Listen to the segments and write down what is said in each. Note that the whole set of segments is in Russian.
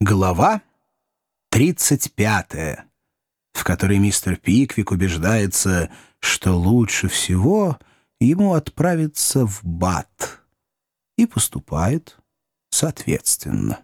Глава 35, в которой мистер Пиквик убеждается, что лучше всего ему отправиться в Бат и поступает соответственно.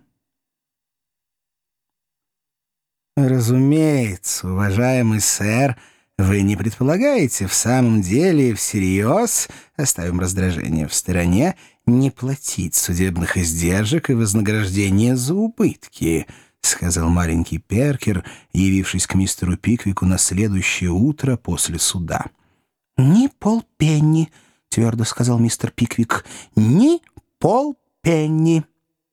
Разумеется, уважаемый сэр, вы не предполагаете в самом деле всерьез, оставим раздражение в стороне, не платить судебных издержек и вознаграждения за убытки, — сказал маленький Перкер, явившись к мистеру Пиквику на следующее утро после суда. — Ни полпенни, — твердо сказал мистер Пиквик, — ни полпенни.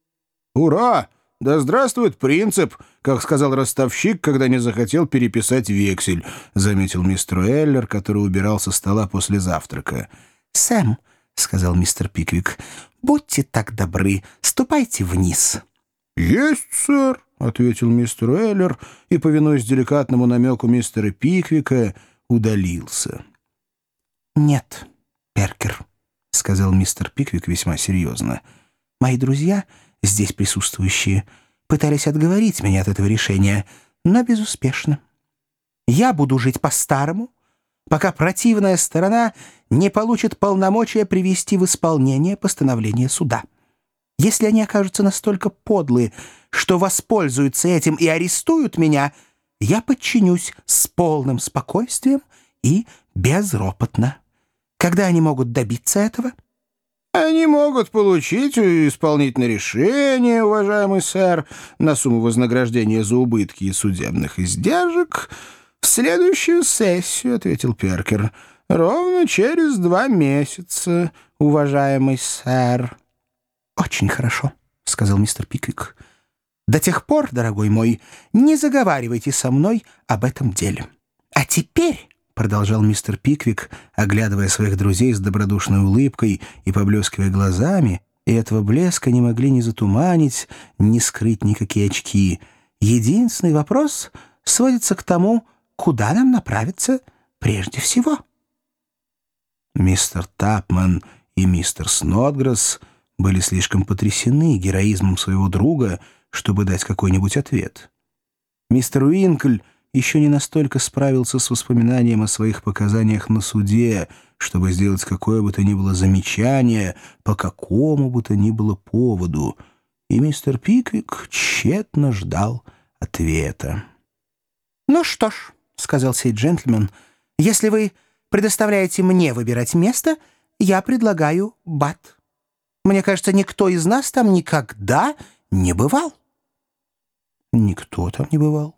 — Ура! Да здравствует принцип! как сказал ростовщик, когда не захотел переписать вексель», — заметил мистер Эллер, который убирал со стола после завтрака. «Сэм», — сказал мистер Пиквик, — «будьте так добры, ступайте вниз». «Есть, сэр», — ответил мистер Эллер и, повинуясь деликатному намеку мистера Пиквика, удалился. «Нет, Перкер», — сказал мистер Пиквик весьма серьезно, — «мои друзья, здесь присутствующие, — пытались отговорить меня от этого решения, но безуспешно. Я буду жить по-старому, пока противная сторона не получит полномочия привести в исполнение постановление суда. Если они окажутся настолько подлы, что воспользуются этим и арестуют меня, я подчинюсь с полным спокойствием и безропотно. Когда они могут добиться этого — они могут получить исполнительное решение, уважаемый сэр, на сумму вознаграждения за убытки и судебных издержек в следующую сессию, — ответил Перкер. — Ровно через два месяца, уважаемый сэр. — Очень хорошо, — сказал мистер Пиквик. — До тех пор, дорогой мой, не заговаривайте со мной об этом деле. А теперь продолжал мистер Пиквик, оглядывая своих друзей с добродушной улыбкой и поблескивая глазами, и этого блеска не могли ни затуманить, ни скрыть никакие очки. Единственный вопрос сводится к тому, куда нам направиться прежде всего. Мистер Тапман и мистер Снотгресс были слишком потрясены героизмом своего друга, чтобы дать какой-нибудь ответ. Мистер Уинкль еще не настолько справился с воспоминанием о своих показаниях на суде, чтобы сделать какое бы то ни было замечание по какому бы то ни было поводу, и мистер Пиквик тщетно ждал ответа. «Ну что ж», — сказал сей джентльмен, — «если вы предоставляете мне выбирать место, я предлагаю бат. Мне кажется, никто из нас там никогда не бывал». «Никто там не бывал»,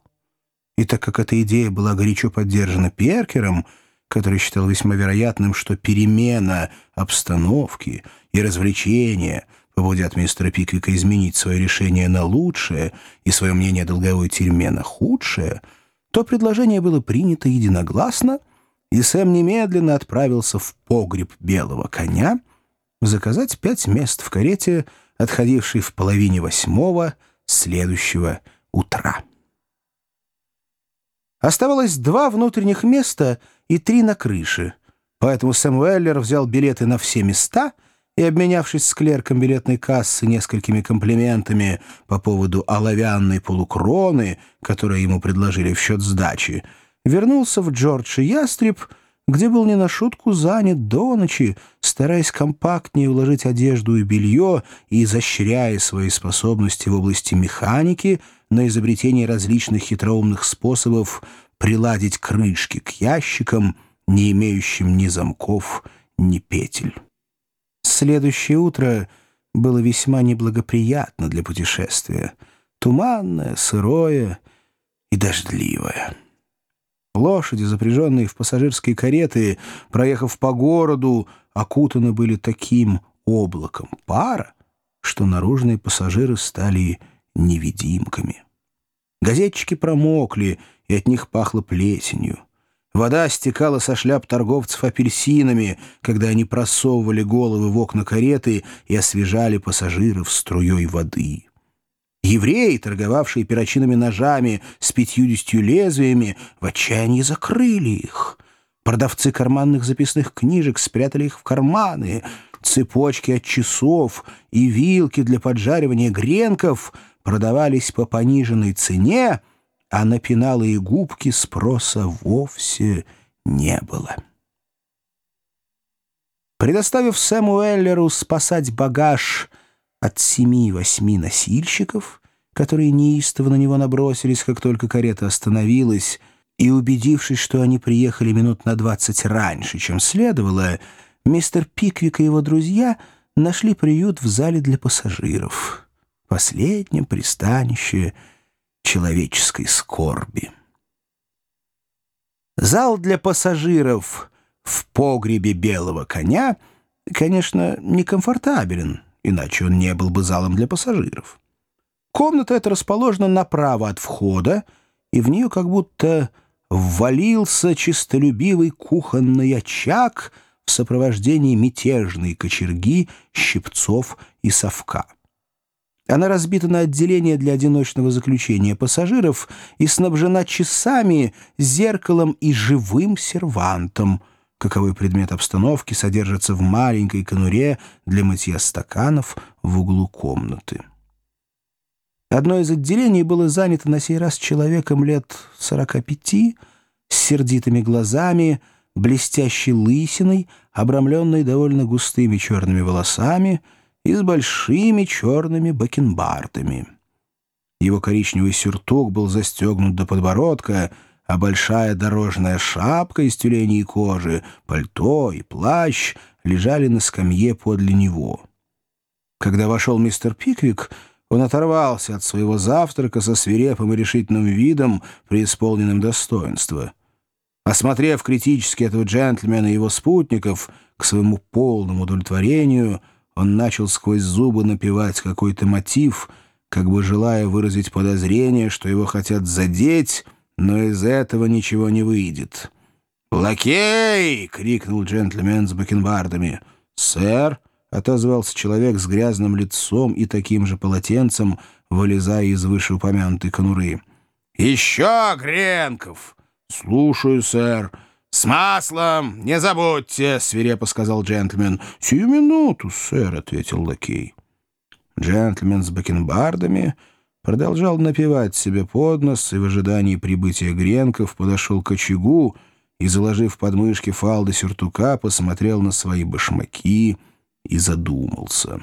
и так как эта идея была горячо поддержана Перкером, который считал весьма вероятным, что перемена обстановки и развлечения побудят мистера Пиквика изменить свое решение на лучшее и свое мнение о долговой тюрьме на худшее, то предложение было принято единогласно, и Сэм немедленно отправился в погреб белого коня заказать пять мест в карете, отходившей в половине восьмого следующего утра. Оставалось два внутренних места и три на крыше, поэтому Сэм Уэллер взял билеты на все места и, обменявшись с клерком билетной кассы несколькими комплиментами по поводу оловянной полукроны, которые ему предложили в счет сдачи, вернулся в Джордж и Ястреб, где был не на шутку занят до ночи, стараясь компактнее уложить одежду и белье и изощряя свои способности в области механики — на изобретение различных хитроумных способов приладить крышки к ящикам, не имеющим ни замков, ни петель. Следующее утро было весьма неблагоприятно для путешествия. Туманное, сырое и дождливое. Лошади, запряженные в пассажирские кареты, проехав по городу, окутаны были таким облаком пара, что наружные пассажиры стали невидимками. Газетчики промокли, и от них пахло плесенью. Вода стекала со шляп торговцев апельсинами, когда они просовывали головы в окна кареты и освежали пассажиров струей воды. Евреи, торговавшие перочинными ножами с пятьюдесятью лезвиями, в отчаянии закрыли их. Продавцы карманных записных книжек спрятали их в карманы. Цепочки от часов и вилки для поджаривания гренков — продавались по пониженной цене, а на пеналы и губки спроса вовсе не было. Предоставив Сэму Эллеру спасать багаж от семи-восьми носильщиков, которые неистово на него набросились, как только карета остановилась, и убедившись, что они приехали минут на двадцать раньше, чем следовало, мистер Пиквик и его друзья нашли приют в зале для пассажиров, последнем пристанище человеческой скорби. Зал для пассажиров в погребе белого коня, конечно, некомфортабелен, иначе он не был бы залом для пассажиров. Комната эта расположена направо от входа, и в нее как будто ввалился чистолюбивый кухонный очаг в сопровождении мятежной кочерги, щипцов и совка. Она разбита на отделение для одиночного заключения пассажиров и снабжена часами, зеркалом и живым сервантом. Каковой предмет обстановки содержится в маленькой конуре для мытья стаканов в углу комнаты. Одно из отделений было занято на сей раз человеком лет 45 с сердитыми глазами, блестящей лысиной, обрамленной довольно густыми черными волосами и с большими черными бакенбардами. Его коричневый сюртук был застегнут до подбородка, а большая дорожная шапка из тюленей кожи, пальто и плащ лежали на скамье подле него. Когда вошел мистер Пиквик, он оторвался от своего завтрака со свирепым и решительным видом, преисполненным достоинства. Осмотрев критически этого джентльмена и его спутников, к своему полному удовлетворению, он начал сквозь зубы напевать какой-то мотив, как бы желая выразить подозрение, что его хотят задеть, но из этого ничего не выйдет. «Лакей!» — крикнул джентльмен с бакенбардами. «Сэр!» — отозвался человек с грязным лицом и таким же полотенцем, вылезая из вышеупомянутой конуры. «Еще гренков!» «Слушаю, сэр». «С маслом! Не забудьте!» — свирепо сказал джентльмен. «Сию минуту, сэр», — ответил лакей. Джентльмен с бакенбардами продолжал напевать себе под нос и в ожидании прибытия гренков подошел к очагу и, заложив подмышки фалды сюртука, посмотрел на свои башмаки — и задумался.